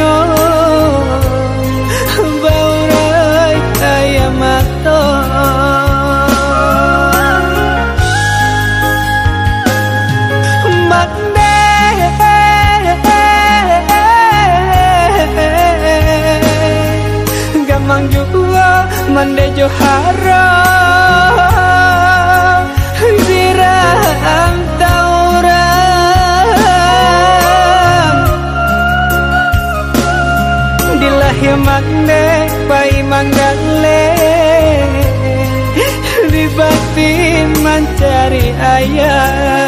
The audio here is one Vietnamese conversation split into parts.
Jika ditanya Baurai ayam mata Gamang juga mande harap mane paimangale di batin mencari ayah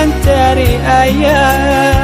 Dari ayah.